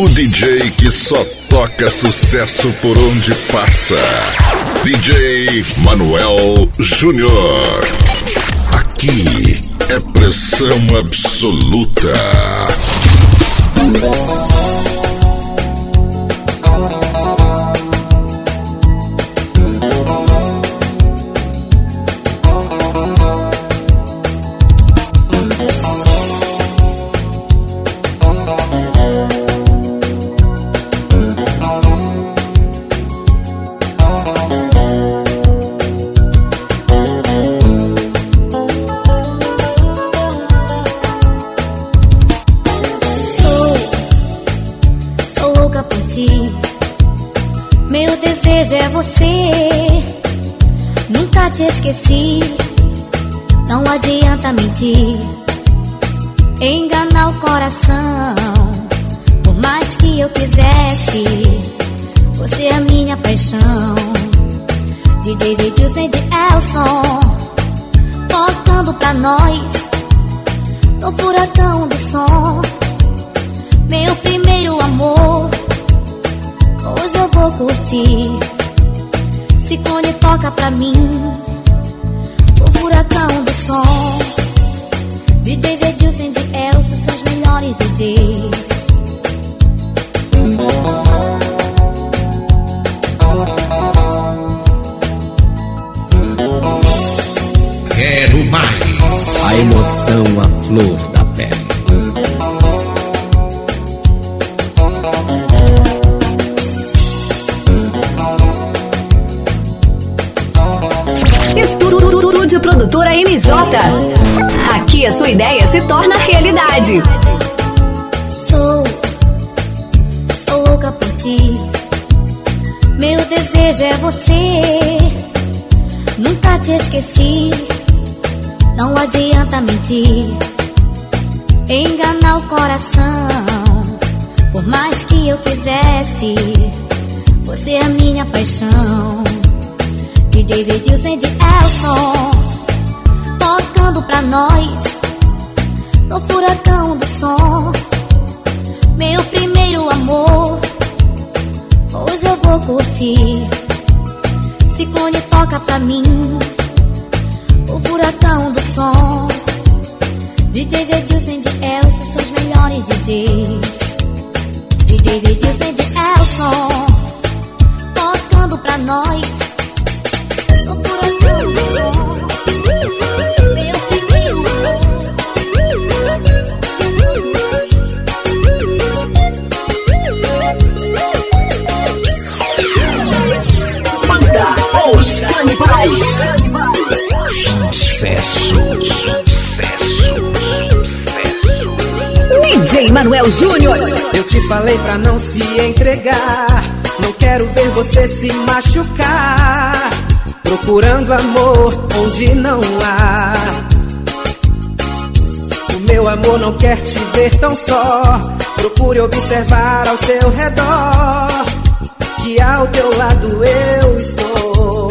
O DJ que só toca sucesso por onde passa. DJ Manuel Júnior. Aqui é pressão absoluta. Esqueci. Não adianta mentir, enganar o coração. Por mais que eu quisesse, você é minha paixão. DJ Zedilson de Elson, tocando pra nós, no furacão do som. Meu primeiro amor, hoje eu vou curtir. Ciclone toca pra mim DJs Edilson de Elso são os melhores DJs. DJs Edilson de Elson tocando pra nós no furacão do som. Meu primeiro amor, hoje eu vou curtir. Ciclone toca pra mim, o furacão do som. DJs Edilson de Elson são os melhores DJs. Júnior. Eu te falei pra não se entregar. Não quero ver você se machucar. Procurando amor onde não há. O meu amor não quer te ver tão só. Procure observar ao seu redor. Que ao teu lado eu estou.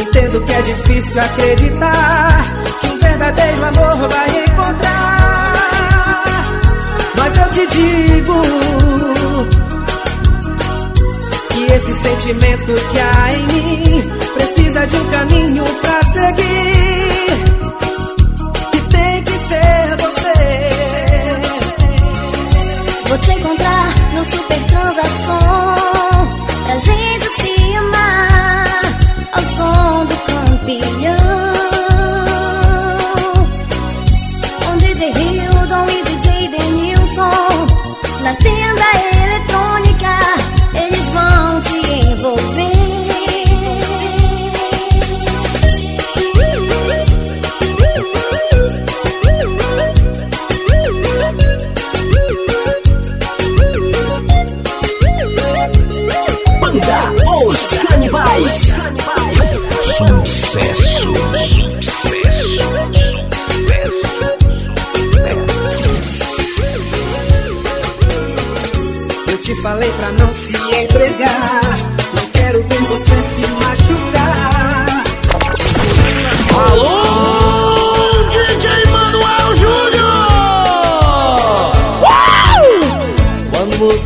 Entendo que é difícil acreditar que um verdadeiro amor vai encontrar eu te digo que esse sentimento que há em mim precisa de um caminho pra seguir. Que tem que ser você. Vou te encontrar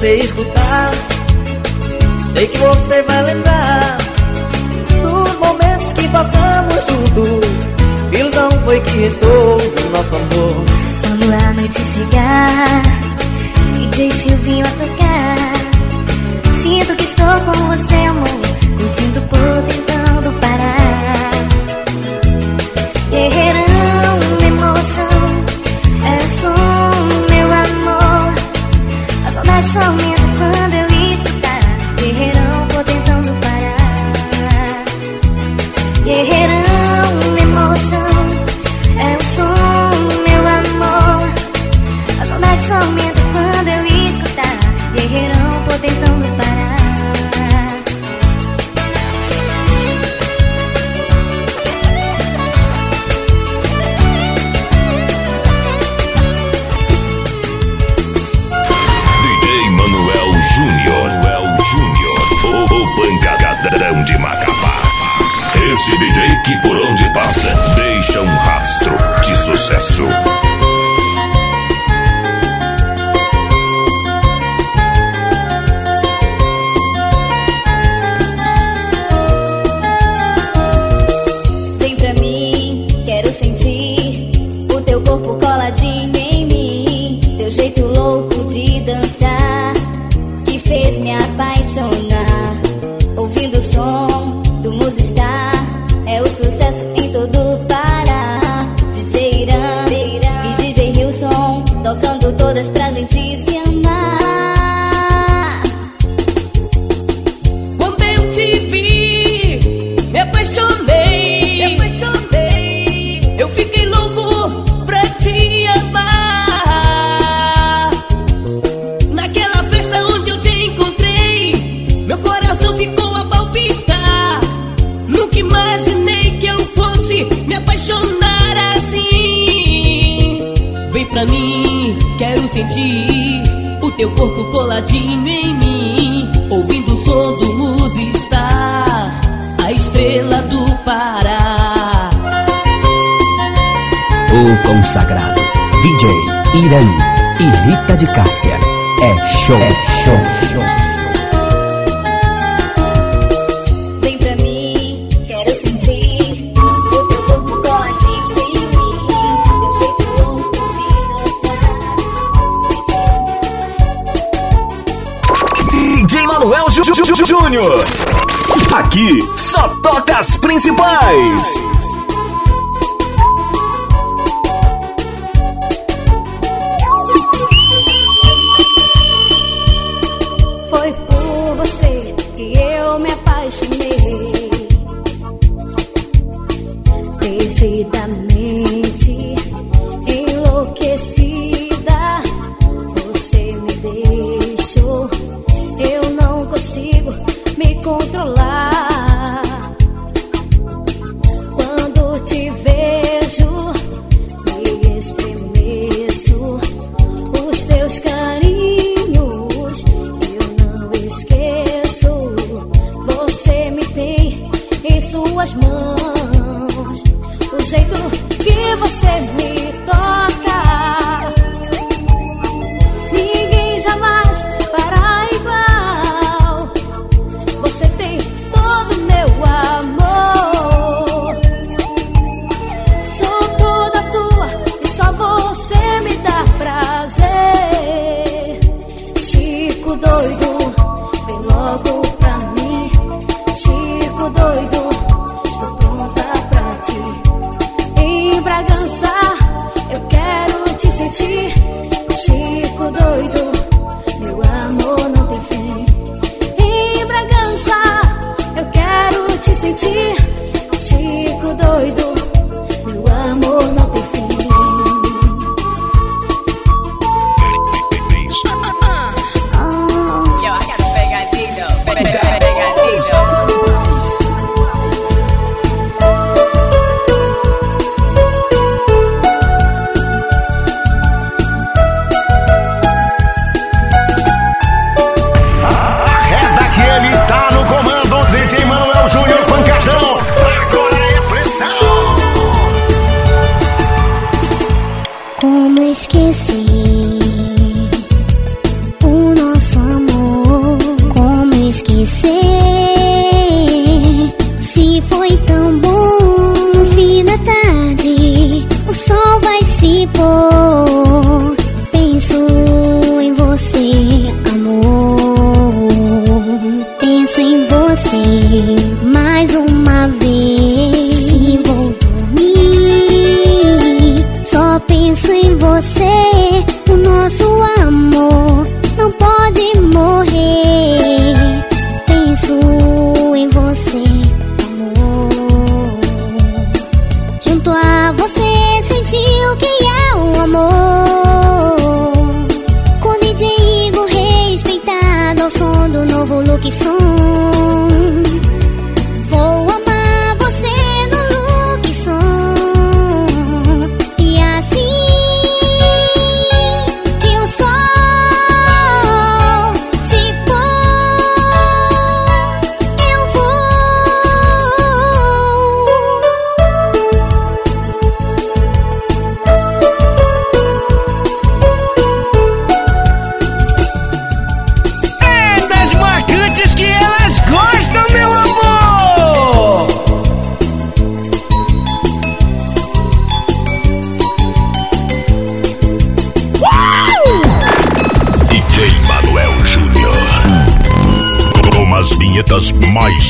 vocês quero sentir o teu corpo coladinho em mim, ouvindo o som do luz estar, a estrela do Pará. O consagrado DJ Irã e Rita de Cássia. É show, é show, show. Aqui só toca as principais.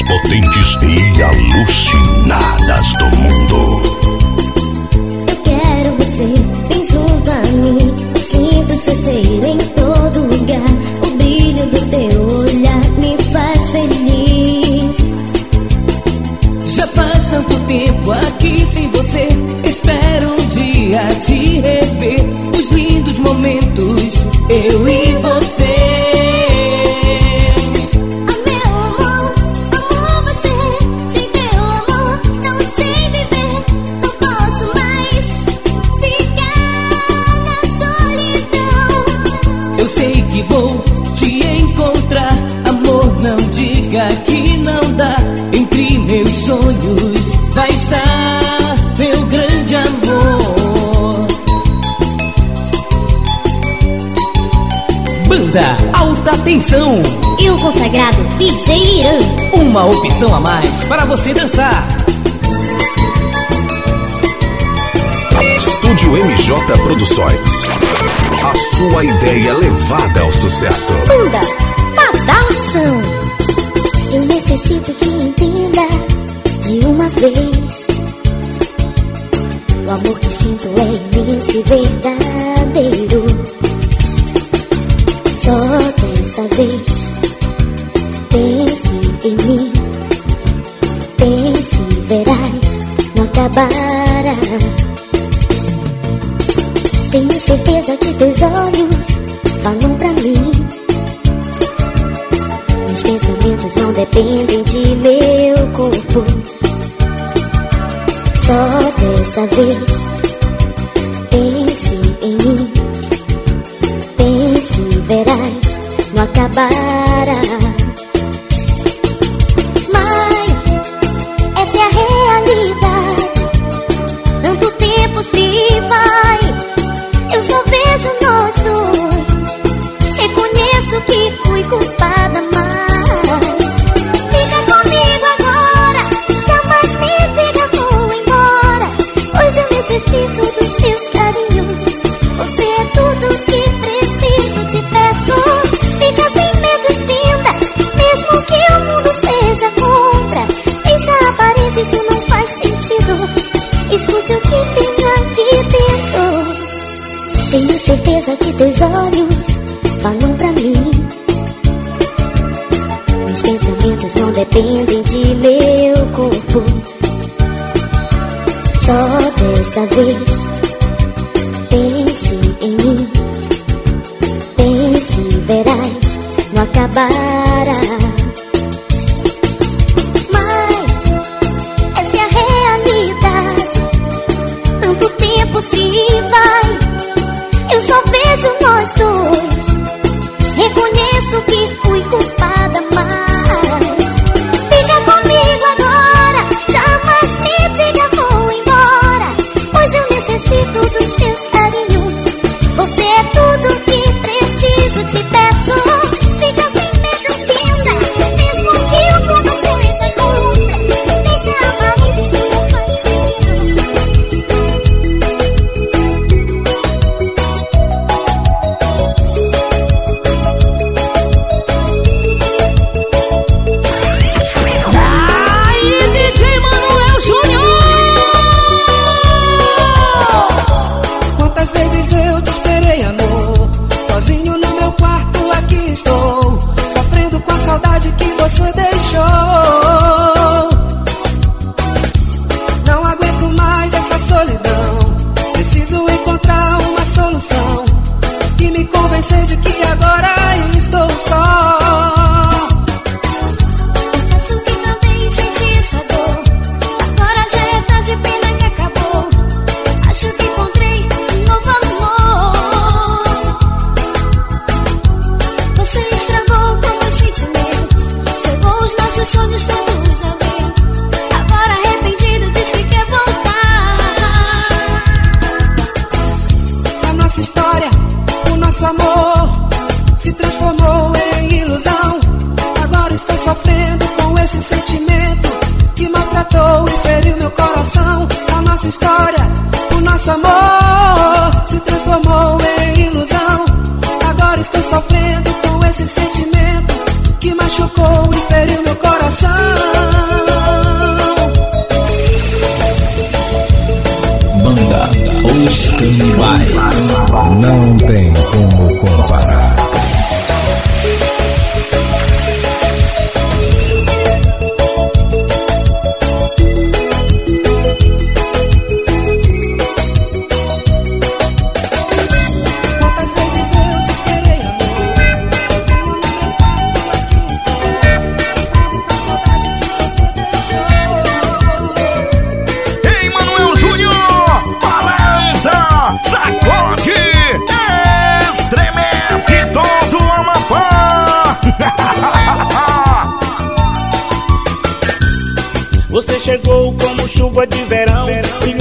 potentes e alucinadas do mundo. Eu quero você vem junto a mim. Sinto seu cheiro em todo lugar. O brilho do teu olhar me faz feliz. Já faz tanto tempo aqui sem você. Espero um dia te rever. Os lindos momentos eu e da atenção. E o consagrado DJ Irã. Uma opção a mais para você dançar. Estúdio MJ Produções. A sua ideia levada ao sucesso. Manda, badalção. Eu necessito que entenda de uma vez. O amor que sinto é imenso e verdadeiro. Só dessa vez, pense em mim. Pense, verás, não acabará. Tenho certeza que teus olhos falam pra mim. Meus pensamentos não dependem de meu corpo. Só dessa vez. verás no acabar.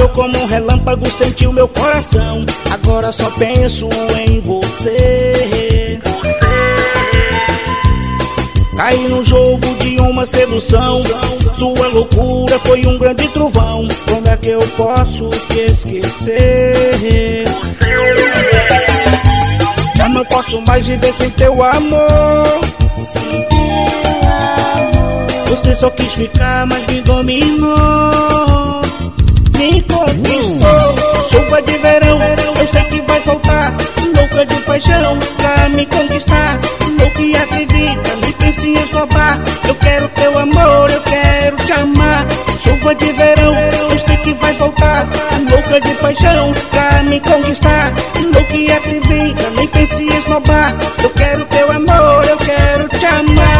Bateu como um relâmpago, sentiu meu coração. Agora só penso em você. Caí no jogo de uma sedução. Sua loucura foi um grande trovão. Quando é que eu posso te esquecer? Já não posso mais viver sem teu amor. Sem teu amor. Você só quis ficar, mas me dominou. Pico, pico, chuva de verão Eu sei que vai faltar Louca de paixão pra me conquistar. Louca e acredita, me pense em Eu quero teu amor, eu quero te amar. Chuva de verão, eu sei que vai faltar Louca de paixão pra me conquistar. Louca e acredita, nem pense em Eu quero teu amor, eu quero te amar.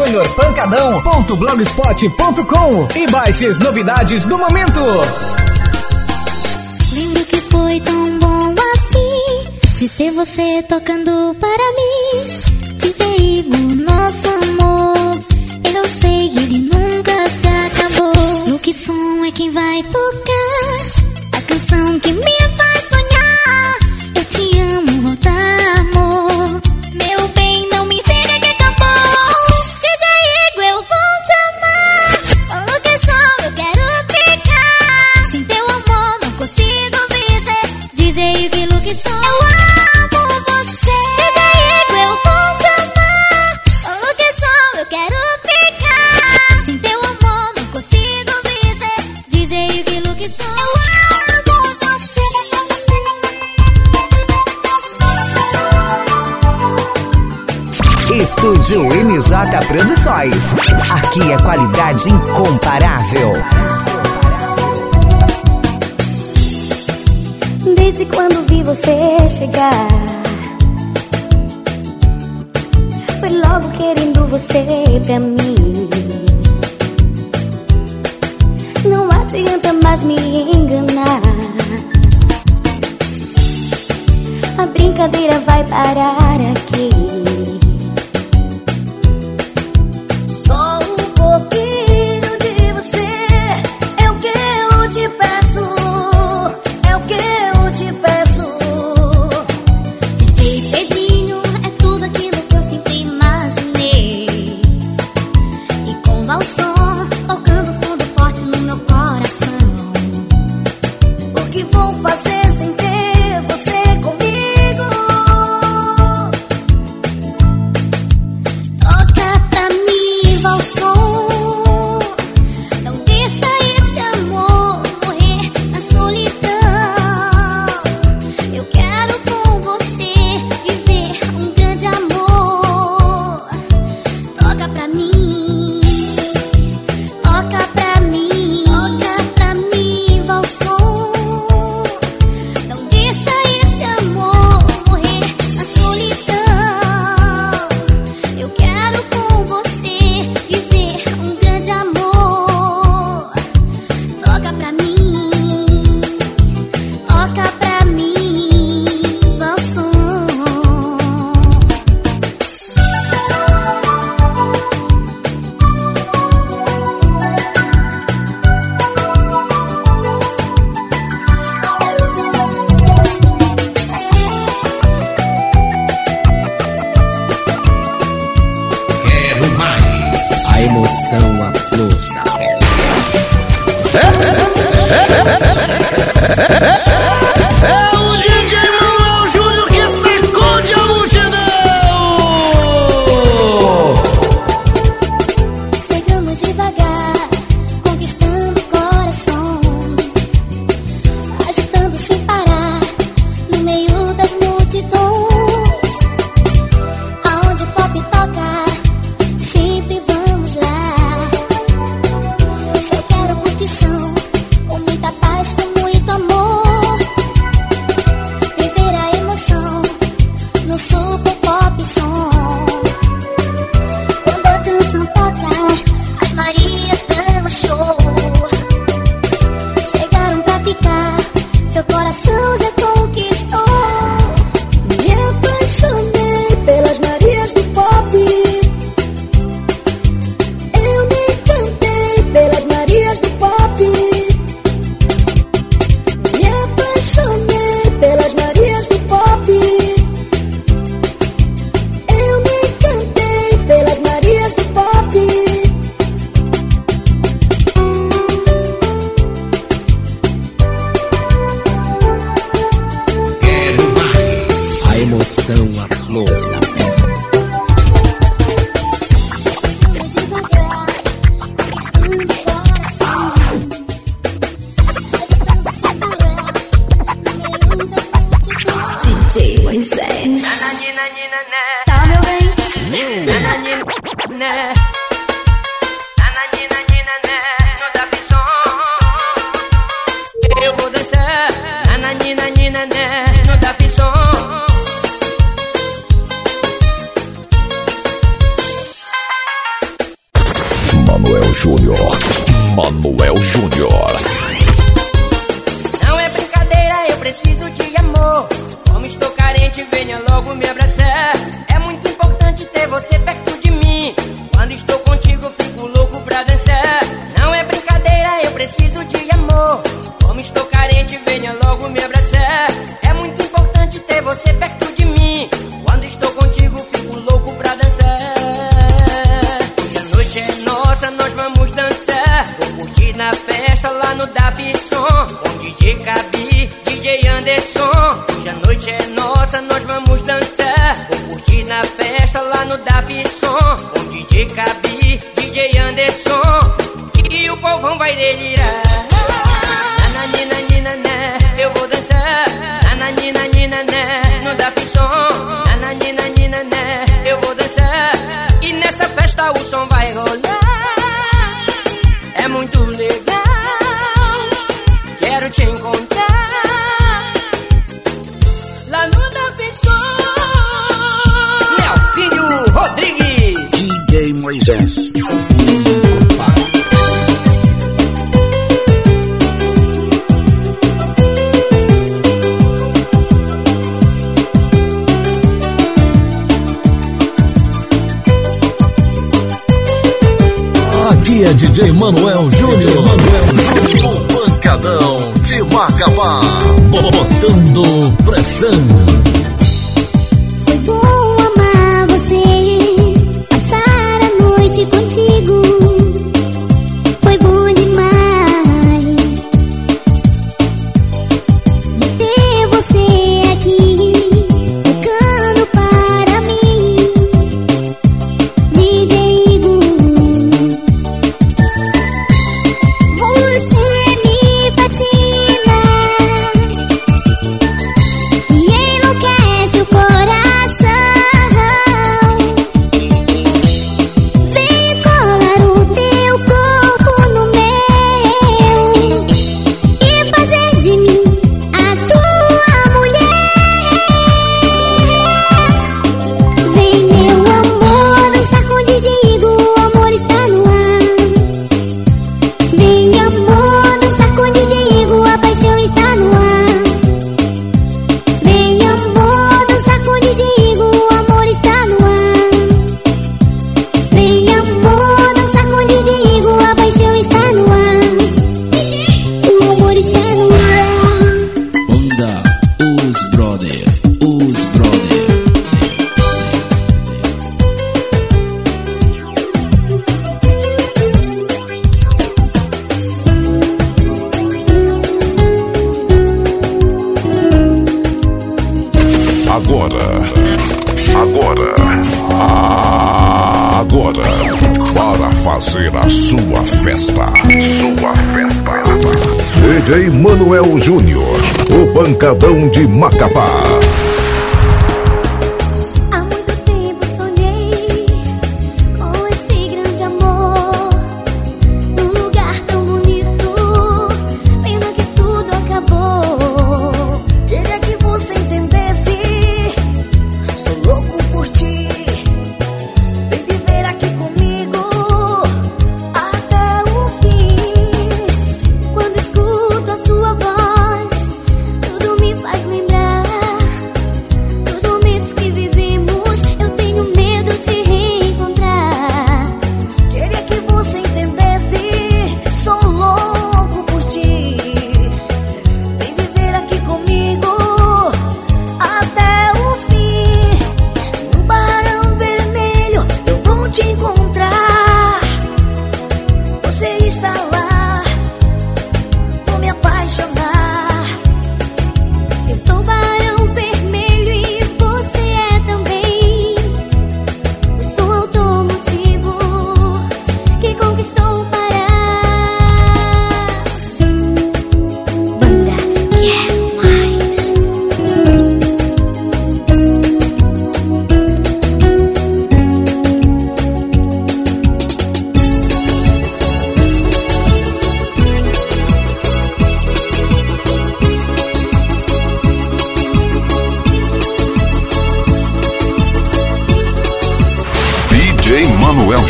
Júnior Pancadão.blogspot.com e baixe as novidades do momento. Lembro que foi tão bom assim de ter você tocando para mim. DJ Igor, nosso amor, eu sei que ele nunca se acabou. No que som é quem vai tocar? A canção que me faz sonhar. Eu te amo voltar. JMJ Produções. Aqui é qualidade incomparável. Desde quando vi você chegar, foi logo querendo você pra mim. Não adianta mais me enganar. A brincadeira vai parar aqui.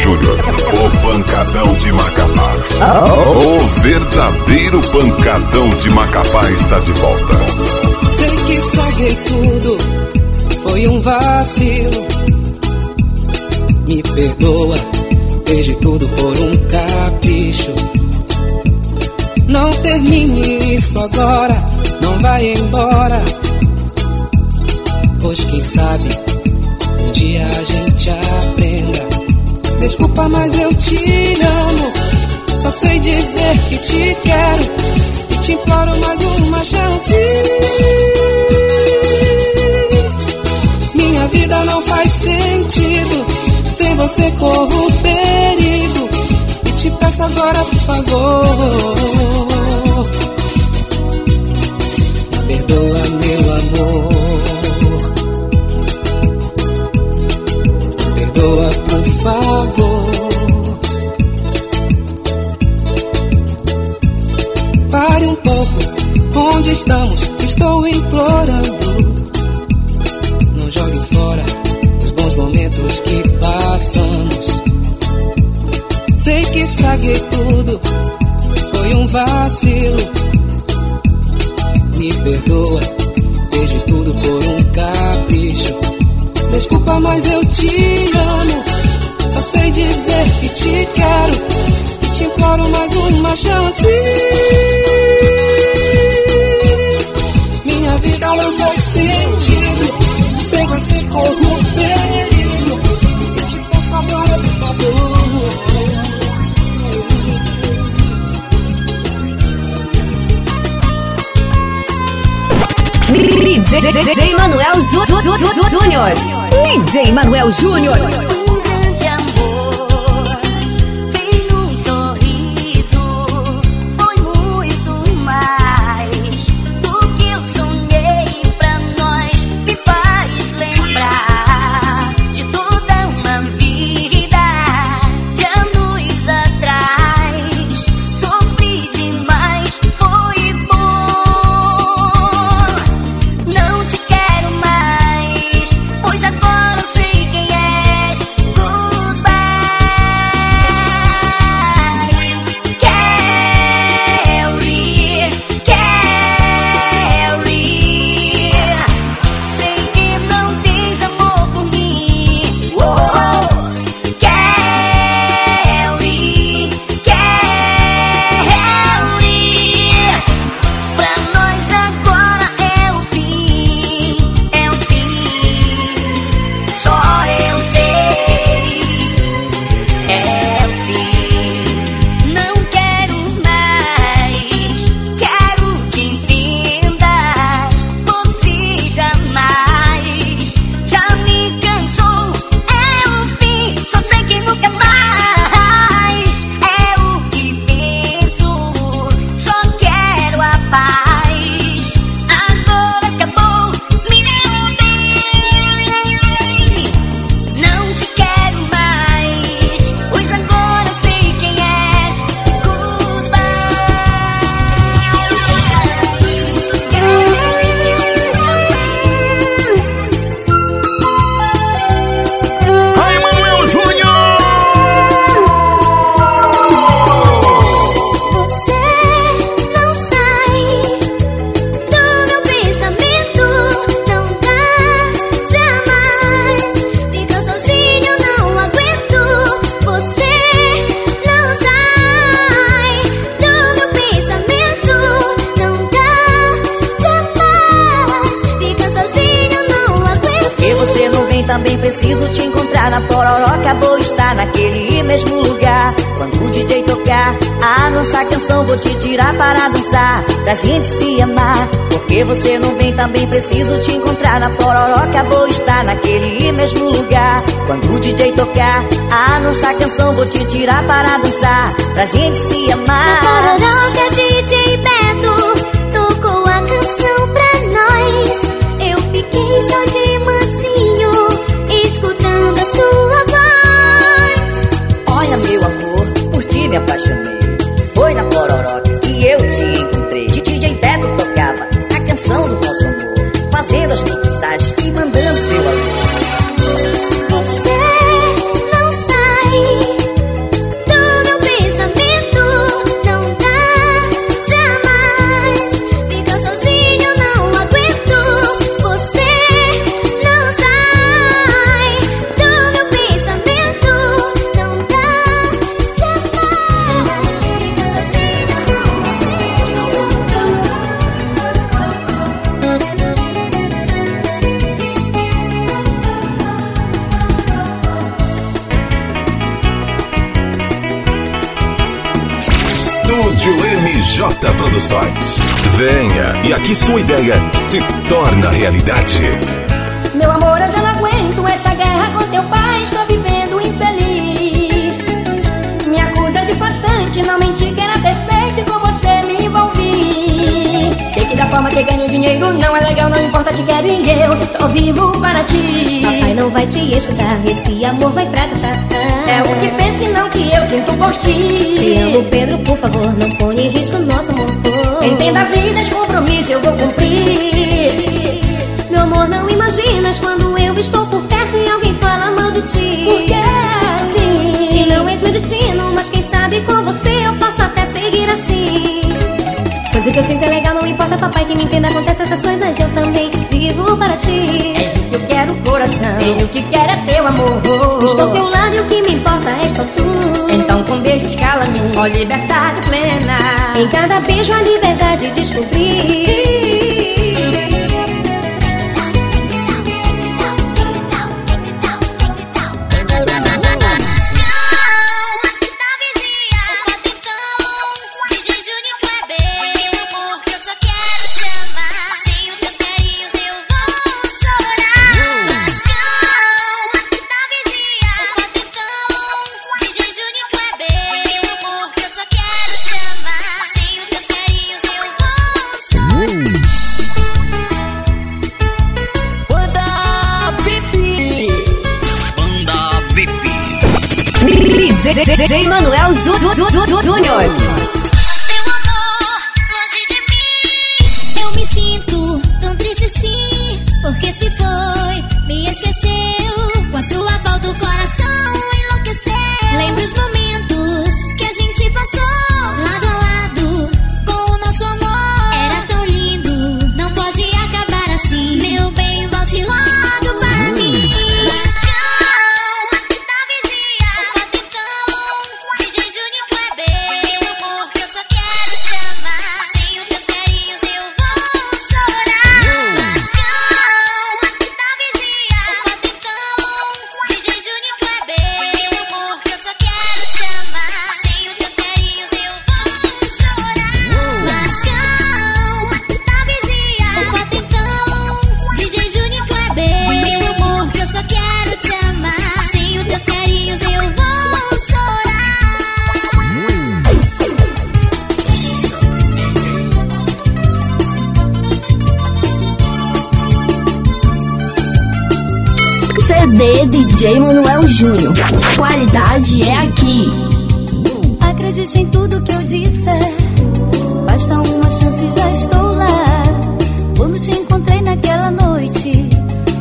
Júnior, o pancadão de Macapá. O verdadeiro pancadão de Macapá está de volta. Sei que estraguei tudo, foi um vacilo. Me perdoa, perdi tudo por um capricho. Não termine isso agora, não vai embora. Pois quem sabe, um dia a gente aprenda. Desculpa, mas eu te amo. Só sei dizer que te quero. E te imploro mais uma chance. Minha vida não faz sentido. Sem você corro perigo. E te peço agora, por favor. Perdoa, meu amor. Perdoa, por favor. Pare um pouco, onde estamos? Estou implorando. Não jogue fora os bons momentos que passamos. Sei que estraguei tudo, foi um vacilo. Júnior. DJ Manuel Júnior. Quando o DJ tocar. A nossa canção Vou te tirar para dançar Pra gente se amar. Porque você não vem também preciso te encontrar. Na pororoca Vou estar naquele mesmo lugar. Quando o DJ tocar a nossa canção Vou te tirar para dançar Pra gente se amar. Pororoca DJ Produções. Venha e aqui sua ideia se torna realidade. Meu amor, eu já não aguento essa guerra com teu pai. Estou vivendo infeliz. Me acusa de farsante, não menti que era perfeito e com você me envolvi. Sei que da forma que ganho dinheiro não é legal, não importa, te quero e eu só vivo para ti. Papai não vai te escutar, esse amor vai fracassar. É o que pensa e não que eu sinto por ti. Te amo, Pedro, por favor, não põe em risco nosso amor. Entenda a vida, esse compromisso eu vou cumprir. Meu amor, não imaginas quando eu estou por perto e alguém fala mal de ti. Por que assim? Se não és meu destino, mas quem sabe com você eu posso até seguir assim. Pois o que eu sinto é legal, não importa, papai, que me entenda, acontece essas coisas, eu também vivo para ti. És o que eu quero, coração. Sei o que quero é teu amor. Estou ao teu lado e o que me importa é só tu. Cala-me, ó liberdade plena. Em cada beijo a liberdade descobri. Manuel Zu- Zu- Zu- Zu- Júnior.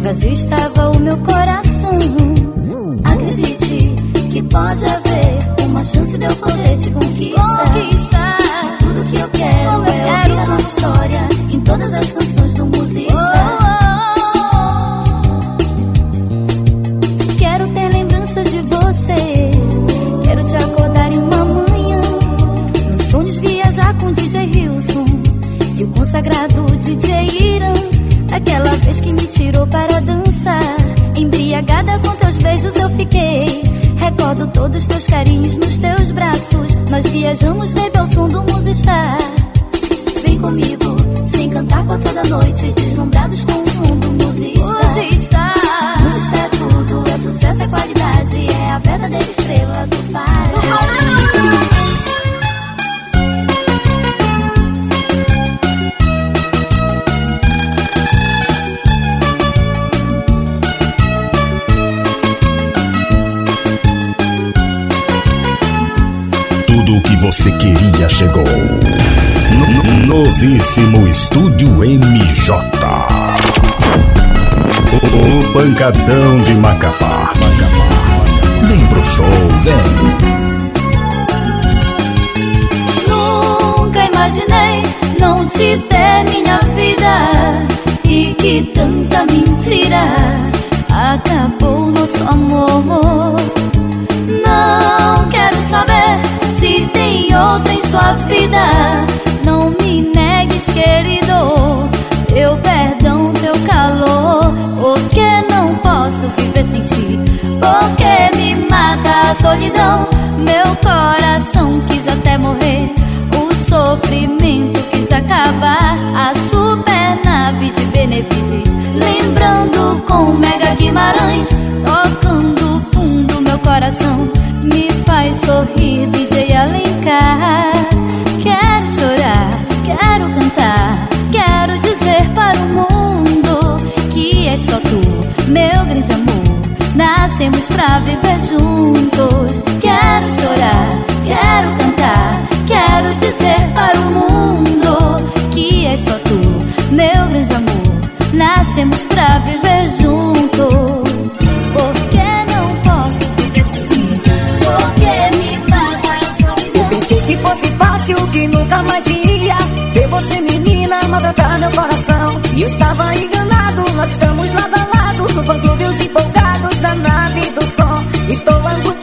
Vazio estava o meu coração. Acredite que pode haver uma chance de eu poder te conquistar. Tudo que eu quero é ouvir a nossa história em todas as canções todos teus carinhos nos teus braços. Nós viajamos, baby, ao som do Musistar. Vem comigo, sem cantar por toda noite. Deslumbrados com o som do Musista. Musista. Musista é tudo, é sucesso, é qualidade. É a verdadeira estrela do Pará. Tudo você queria chegou. No- no- Novíssimo Estúdio MJ. O, o Pancadão de Macapá. Vem pro show, vem. Nunca imaginei não te ter minha vida e que tanta mentira acabou nosso amor. Não quero saber tem outra em sua vida. Não me negues, querido, eu perdão teu calor. Porque não posso viver sem ti. Porque me mata a solidão. Meu coração quis até morrer. O sofrimento quis acabar. A supernave de benefícios, Lembrando com Mega Guimarães. Tocando coração me faz sorrir DJ Alencar. Quero chorar, quero cantar, quero dizer para o mundo que és só tu, meu grande amor. Nascemos pra viver juntos. Quero chorar, quero cantar, quero dizer para o mundo que és só tu, meu grande amor. Nascemos pra viver juntos. Que nunca mais iria Ver você, menina, maltratar meu coração. E eu estava enganado, nós estamos lado a lado No fã-clube, os empolgados da nave do som. Estou angustiado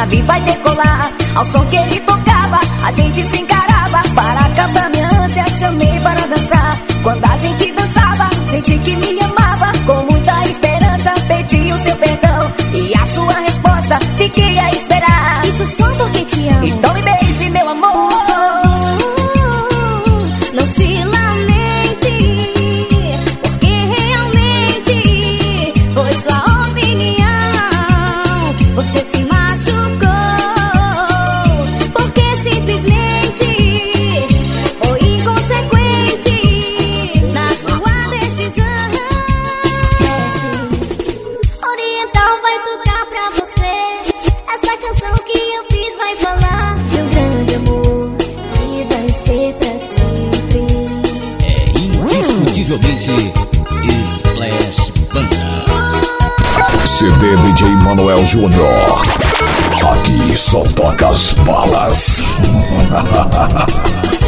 navio vai decolar. Ao som que ele tocava, a gente se encarava. Para acabar minha ânsia, chamei para dançar. Quando a gente dançava, senti que me amava. Com muita esperança, pedi o seu perdão. E a sua resposta, fiquei a esperar. Isso só porque te amo. Então me beije, Júnior. Aqui só toca as balas.